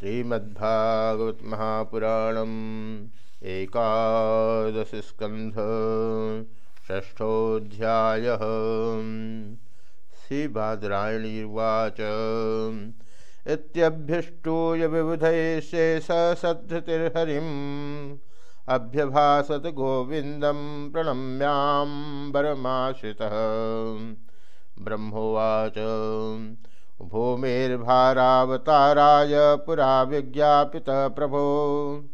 श्रीमद्भागवत महापुराणम एकादश स्कंध षष्ठोध्याय श्रीबादरायणीर्वाच इत्यभ्यष्टूय विबुधैश्ये सद्धतिर्हरिम् अभ्यभासत गोविन्दं प्रणम्याम्बरमाश्रितः ब्रह्मोवाच। भूमिर्भारावताराय पुरा विज्ञापित प्रभो।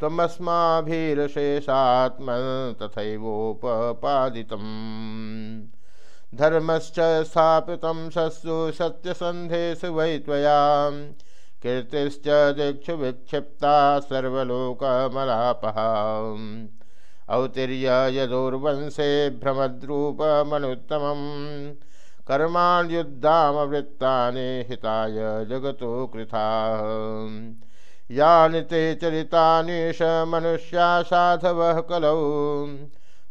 त्वमस्माभिरशेषात्मन् तथैवोपपादितम्। धर्मश्च स्थापितं सत्सु सत्यसन्धेषु वै त्वया। कीर्तिश्च दीक्षु विक्षिप्ता सर्वलोकमलापः। औतिर्य यदुर्वंशे कर्माण्युद्दामवृत्तानि हिताय जगतो कृथा। यानि ते चरितानीश मनुष्या साधवः कलौ।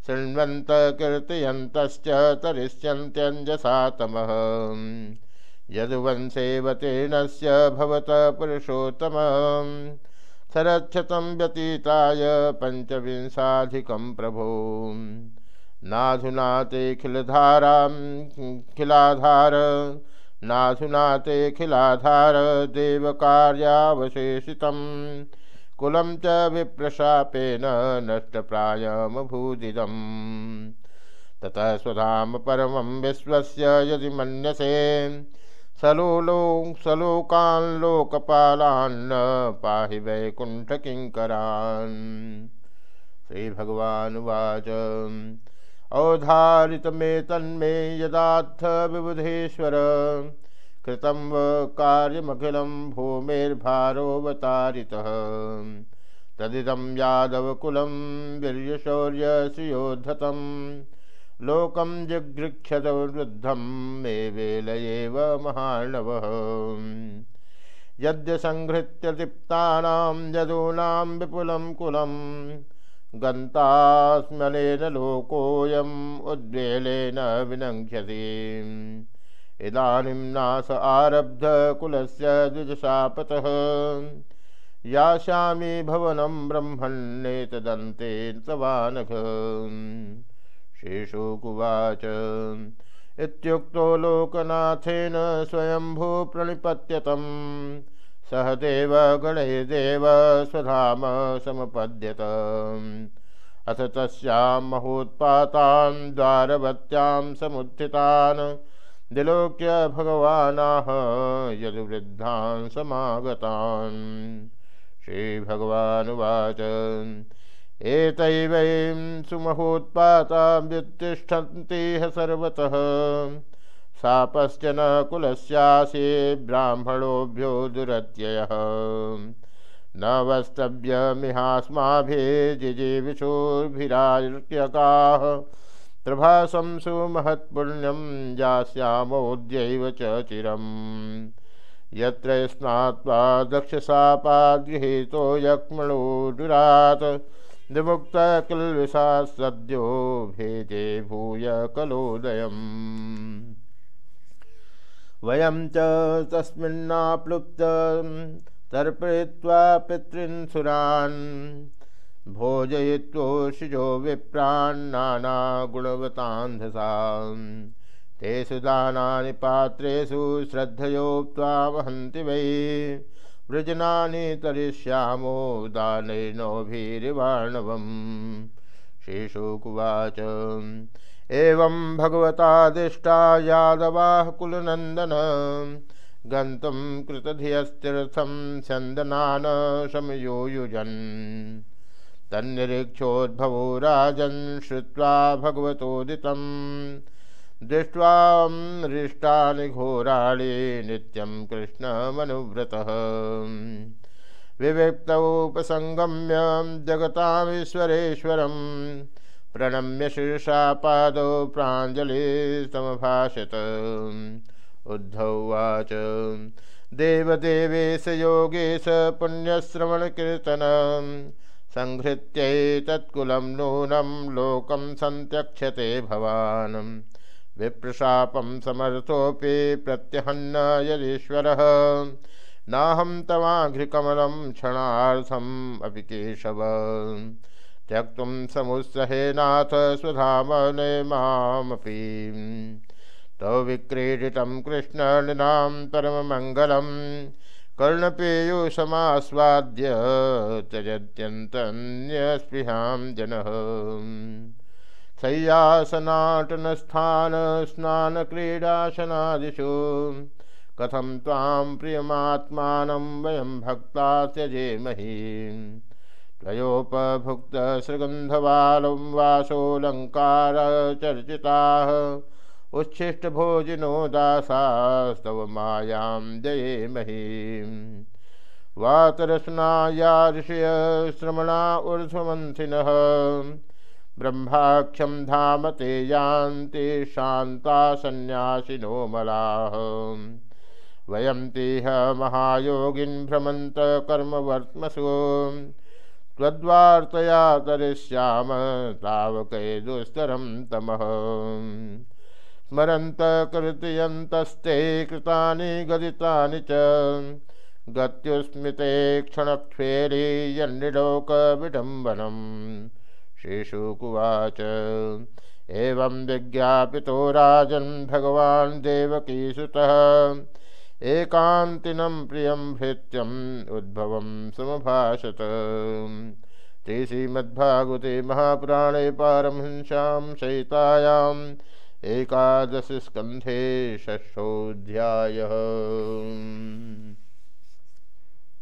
शृण्वन्त कीर्तयन्तश्च तरिष्यन्त्यञ्जसा तमः। यदुवंशेवतीर्णस्य भवत पुरुषोत्तम। सरक्षतं व्यतीताय पञ्चविंशाधिकं प्रभो। नाधुना ते खिलधारां, खिलाधार। नाधुना ते खिलाधार, देवकार्यावशेषितं। कुलं च विप्रशापेन नष्टप्रायमभूदिदम् ततः स्वधाम परमं विश्वस्य यदि मन्यसे। सलोलो सलोकान् लोकपालान् पाहि वैकुण्ठकिङ्करान्। श्रीभगवानुवाच। अवधारित मे तन्मे यदाथ विबुधेश्वर। कृतं व कार्यमखिलं भूमेर्भारोऽवतारितः। तदिदं यादवकुलं वीर्यशौर्यश्रियोद्धतं। लोकं जिगृक्षत वृद्धं मे वेलयेव महार्णवः यद्यसङ्हृत्य दीप्तानां यदूनां विपुलं कुलम् गन्तास्मनेन लोकोऽयम् उद्वेलेन विनङ्क्ष्यति इदानीं नाश आरब्धकुलस्य द्विजशापतः। यास्यामि भवनं ब्रह्मण्येतदन्ते तवानघ शेषोकुवाच। इत्युक्तो लोकनाथेन स्वयंभूप्रणिपत्यतम् सह देव गणैर्देव स्वधाम समुपद्यत। अथ तस्यां महोत्पातान् द्वारवत्यां समुत्थितान्। दिलोक्य भगवानाह यदुवृद्धान् समागतान्। श्रीभगवानुवाच। एतैवैं सुमहोत्पातां व्युत्तिष्ठन्ति सर्वतः। सापश्च न कुलस्यासि ब्राह्मणोभ्यो दुरत्ययः। न वस्तव्यमिहास्माभिजिजीविषोर्भिरार्क्यकाः प्रभासं सुमहत्पुण्यं यास्यामोद्यैव च चिरम्। यत्र स्नात्वा दक्षसापाद्गृहीतो यक्ष्मणो दुरात् विमुक्तकिल्विषा सद्यो भेजे भूय कलोदयम्। वयं च तस्मिन्नाप्लुप्त, तर्पयित्वा पितॄन्सुरान् भोजयित्वोषिजो विप्रान्नानागुणवतान्धसाम् तेषु दानानि पात्रेषु श्रद्धयोक्त्वा वहन्ति वै। वृजनानि तरिष्यामो दानैर्नोभिरिवाणवम् शेषोकुवाच एवं भगवतादिष्टा यादवाः कुलनन्दन। गन्तुं कृतधियस्तीर्थं स्यन्दनान् शमयोयुजन् तन्निरीक्षोद्भवो राजन् श्रुत्वा भगवतोदितं। दृष्ट्वा हृष्टानि घोराणि नित्यं कृष्णमनुव्रतः। विविक्तोपसङ्गम्य जगतामीश्वरेश्वरम् प्रणम्य शीर्षा पादौ प्राञ्जलिस्तमभाषत उद्धवाच देवदेवेश योगेश पुण्यश्रवणकीर्तन सङ्हृत्यैतत्कुलं नूनं लोकं सन्त्यक्षते भवान्। विप्रशापं समर्थोऽपि प्रत्यहन्न यदीश्वरः नाहं तवाघ्रिकमलं क्षणार्थम् अपि केशव। त्यक्तुं समुत्सहेनाथ स्वधाम मामपि। तव विक्रीडितं कृष्णनृणां परममङ्गलं कर्णपेयुषमास्वाद्य त्यजत्यन्तन्यस्पृहां जनः। शय्यासनाटनस्थान स्नानक्रीडाशनादिषु कथं त्वां प्रियमात्मानं वयं भक्ता त्यजेमहि। त्वयोपभुक्तसृगन्धवालं वासोऽलङ्कारचर्चिताः उच्छिष्टभोजिनो दासास्तव मायां जयेमहि वातरसनाया ऋषय श्रमणा ऊर्ध्वमन्थिनः। ब्रह्माख्यम धाम ते यान्ति शान्ता सन्यासिनो मलाः। वयं तेह महायोगिन् भ्रमन्त कर्मवर्त्मसु। त्वद्वार्तया तरिष्याम तावकै दुस्तरं तमः। स्मरन्त कृतयन्तस्ते कृतानि गदितानि च। गत्युस्मिते क्षणक्षेरी यन्निलोकविडम्बनम्। श्रीशुकुवाच। एवं विज्ञापितो राजन् भगवान् देवकीसुतः। एकान्तिनं प्रियं भृत्यम् उद्भवं समभाषत। श्रीश्रीमद्भागवते महापुराणे पारमहंस्यां सहितायाम् एकादशस्कन्धे षष्ठोऽध्यायः।